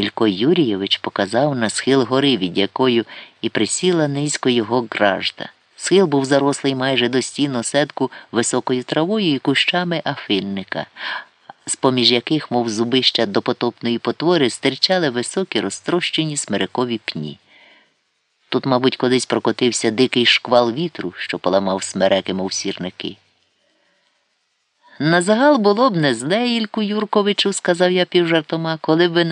Ілько Юрійович показав на схил гори, від якою і присіла низько його гражда. Схил був зарослий майже до стін осетку високою травою і кущами афильника, з поміж яких, мов зубища допотопної потвори, стирчали високі розтрощені смирикові пні. Тут, мабуть, колись прокотився дикий шквал вітру, що поламав смереки, мов сірники. На загал було б не зле, Ільку Юрковичу, сказав я півжартома, коли б ви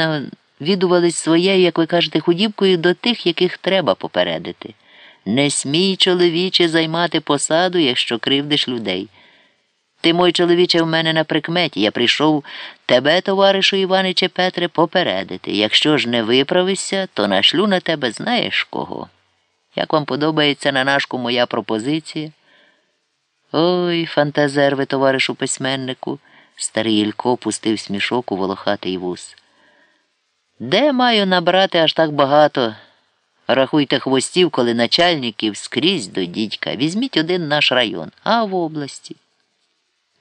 навідувались своєю, як ви кажете, худібкою до тих, яких треба попередити. Не смій, чоловіче, займати посаду, якщо кривдиш людей. Ти, мой чоловіче, в мене на прикметі. Я прийшов тебе, товаришу Іваниче Петре, попередити. Якщо ж не виправишся, то нашлю на тебе знаєш кого. Як вам подобається на нашку моя пропозиція? Ой, фантазер ви, товаришу письменнику, старий Ілько пустив смішок у волохатий вус. Де маю набрати аж так багато? Рахуйте хвостів, коли начальників скрізь до дідька. Візьміть один наш район, а в області.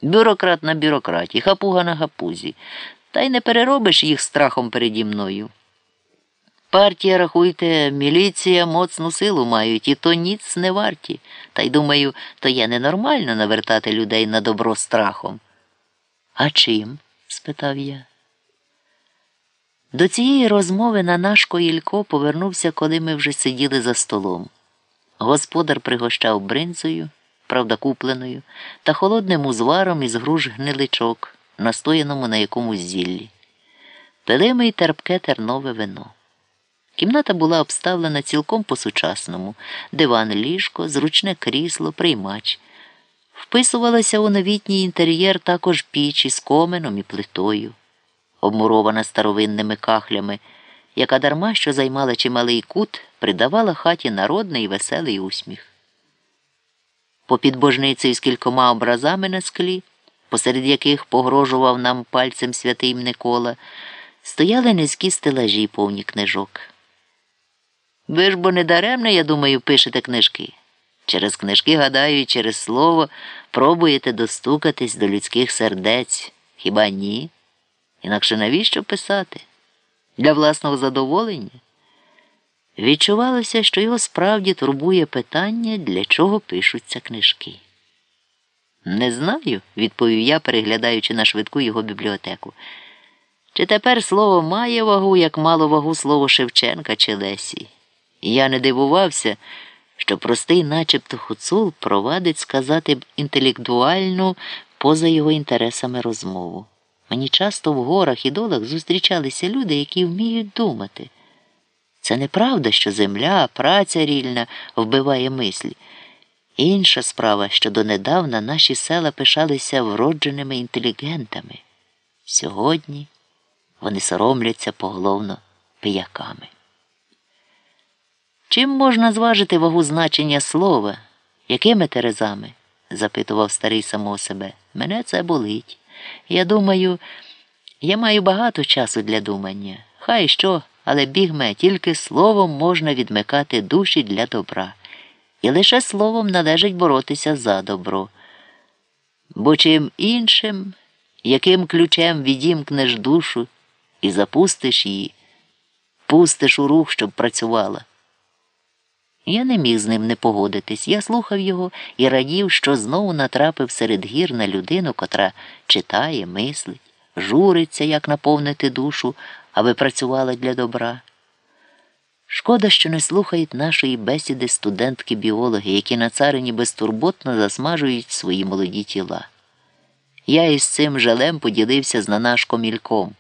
Бюрократ на бюрократі, хапуга на хапузі. Та й не переробиш їх страхом переді мною. Партія, рахуйте, міліція моцну силу мають, і то ніц не варті. Та й думаю, то є ненормально навертати людей на добро страхом. А чим? спитав я. До цієї розмови на наш Коїлько повернувся, коли ми вже сиділи за столом. Господар пригощав бринзою, правда купленою, та холодним узваром із груш гниличок, настояному на якомусь зіллі. Пили ми й терпке тернове вино. Кімната була обставлена цілком по-сучасному диван, ліжко, зручне крісло, приймач. Вписувалася у новітній інтер'єр також піч із коменом і плитою, обмурована старовинними кахлями, яка дарма що займала чималий кут, придавала хаті народний веселий усміх. Попід божницею з кількома образами на склі, посеред яких погрожував нам пальцем святий Микола, стояли низькі стелажі повні книжок. Ви ж бо не даремно, я думаю, пишете книжки. Через книжки, гадаю, і через слово пробуєте достукатись до людських сердець. Хіба ні? Інакше навіщо писати? Для власного задоволення? Відчувалося, що його справді турбує питання, для чого пишуться книжки. Не знаю, відповів я, переглядаючи на швидку його бібліотеку. Чи тепер слово має вагу, як мало вагу слово Шевченка чи Лесі? І я не дивувався, що простий, начебто хуцул, провадить сказати б інтелектуальну поза його інтересами розмову. Мені часто в горах і долах зустрічалися люди, які вміють думати. Це неправда, що земля, праця рільна вбиває мислі. Інша справа, що донедавна наші села пишалися вродженими інтелігентами. Сьогодні вони соромляться поголовно пияками. Чим можна зважити вагу значення слова? Якими терезами? запитував старий самого себе. Мене це болить. Я думаю, я маю багато часу для думання. Хай що, але бігме, тільки словом можна відмикати душі для добра. І лише словом належить боротися за добро. Бо чим іншим, яким ключем відімкнеш душу і запустиш її, пустиш у рух, щоб працювала. Я не міг з ним не погодитись. Я слухав його і радів, що знову натрапив серед гір на людину, котра читає, мислить, журиться, як наповнити душу, аби працювала для добра. Шкода, що не слухають нашої бесіди студентки-біологи, які на царині безтурботно засмажують свої молоді тіла. Я із цим жалем поділився з Нанашком Ільком.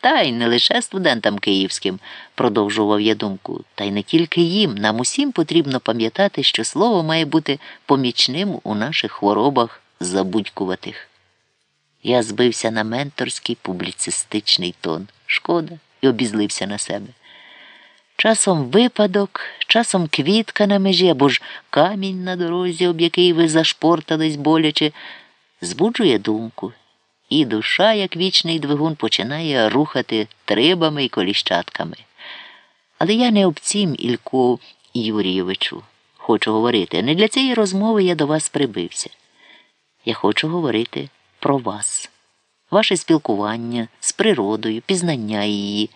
Та й не лише студентам київським, продовжував я думку, та й не тільки їм. Нам усім потрібно пам'ятати, що слово має бути помічним у наших хворобах забудькуватих. Я збився на менторський публіцистичний тон. Шкода, і обізлився на себе. Часом випадок, часом квітка на межі або ж камінь на дорозі, об який ви зашпортались боляче, збуджує думку і душа, як вічний двигун, починає рухати трибами і коліщатками. Але я не об цім, Ільку Юрійовичу, хочу говорити. Не для цієї розмови я до вас прибився. Я хочу говорити про вас, ваше спілкування з природою, пізнання її.